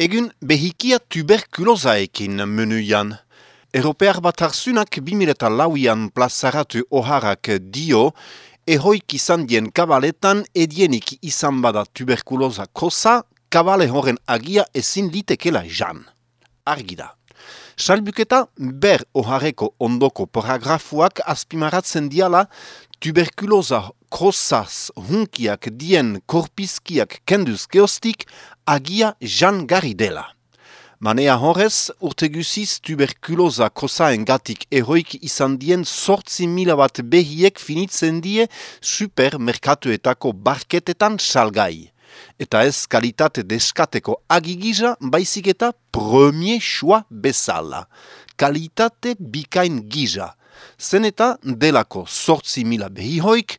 Egun behikia tuberkulozaekin menuian. Europear bat harsunak bimireta lauian plazaratu oharak dio, ehoik izan dien kabaletan edienik izan bada tuberkuloza kosa, kabale horren agia ezin litekela jan. Argi da. Salbuketa ber ohareko ondoko paragrafuak azpimaratzen diala tuberkuloza kosaz hunkiak dien korpizkiak kenduz geostik agia jan gari dela. Manea horrez, urte guziz tuberkuloza kosaen gatik eroik izan dien sortzi mila bat behiek finitzen die supermerkatuetako barketetan salgai. Eta ez kalitate deskateko agigiza baizik eta premier choix bezala. Kalitate bikain giza. Zen eta delako sortzi mila behihoik,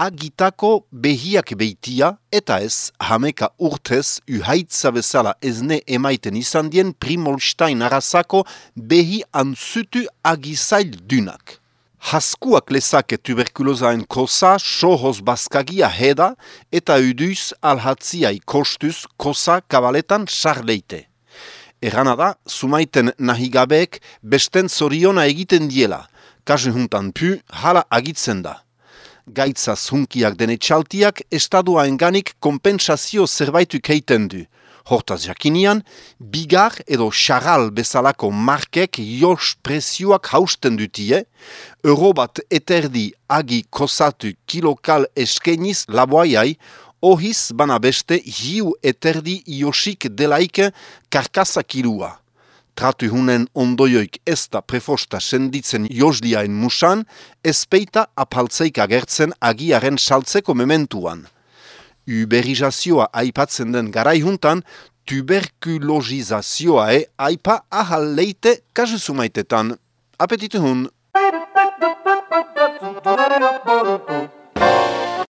agitako behiak beitia eta ez hameka urtez uhaitza bezala ezne emaiten izan dien Primolstein arazako behi antzutu agizail dunak. Haskuak lezake tuberkulozaen kosa sohoz baskagia heda eta uduz alhatziai kostuz kosa kabaletan sarleite. Erana da, sumaiten nahigabeek besten zoriona egiten diela, kasu juntan pu hala agitzen da gaitza zunkiak dene txaltiak estadua enganik kompensazio zerbaitu keiten du. Hortaz jakinian, bigar edo xaral bezalako markek jos presioak hausten dutie, euro bat eterdi agi kosatu kilokal eskeniz laboaiai, ohiz bana beste hiu eterdi josik delaike karkasakilua tratu hunen ondoioik ez da prefosta senditzen josdiain musan, ezpeita apaltzeik agertzen agiaren saltzeko mementuan. Uberizazioa aipatzen den garaihuntan, tuberkulozizazioa e aipa ahal leite kasusumaitetan. Apetitu hun!